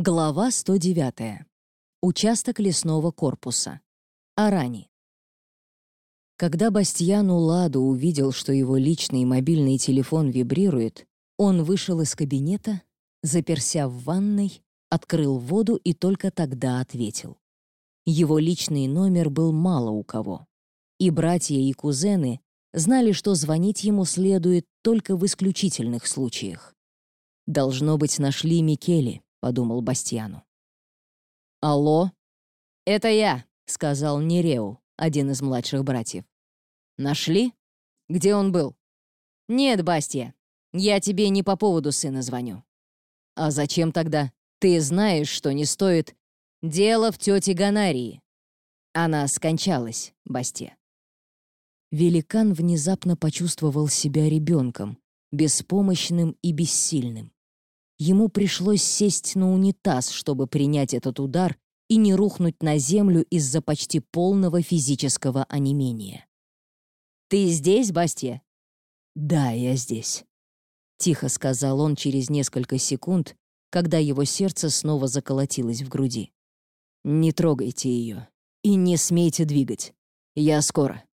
Глава 109. Участок лесного корпуса. Арани. Когда Бастьяну Ладу увидел, что его личный мобильный телефон вибрирует, он вышел из кабинета, заперся в ванной, открыл воду и только тогда ответил. Его личный номер был мало у кого. И братья, и кузены знали, что звонить ему следует только в исключительных случаях. Должно быть, нашли Микеле, — подумал Бастьяну. «Алло?» «Это я», — сказал Нереу, один из младших братьев. «Нашли? Где он был?» «Нет, Бастия, я тебе не по поводу сына звоню». «А зачем тогда? Ты знаешь, что не стоит...» «Дело в тете Ганарии. Она скончалась, Бастия». Великан внезапно почувствовал себя ребенком, беспомощным и бессильным. Ему пришлось сесть на унитаз, чтобы принять этот удар и не рухнуть на землю из-за почти полного физического онемения. «Ты здесь, Бастия?» «Да, я здесь», — тихо сказал он через несколько секунд, когда его сердце снова заколотилось в груди. «Не трогайте ее и не смейте двигать. Я скоро».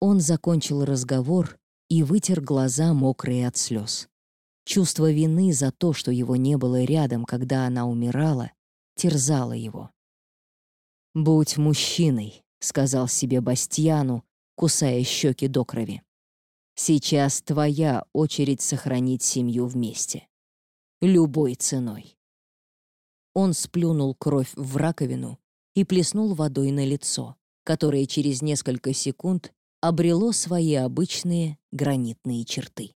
Он закончил разговор и вытер глаза, мокрые от слез. Чувство вины за то, что его не было рядом, когда она умирала, терзало его. «Будь мужчиной», — сказал себе Бастьяну, кусая щеки до крови. «Сейчас твоя очередь сохранить семью вместе. Любой ценой». Он сплюнул кровь в раковину и плеснул водой на лицо, которое через несколько секунд обрело свои обычные гранитные черты.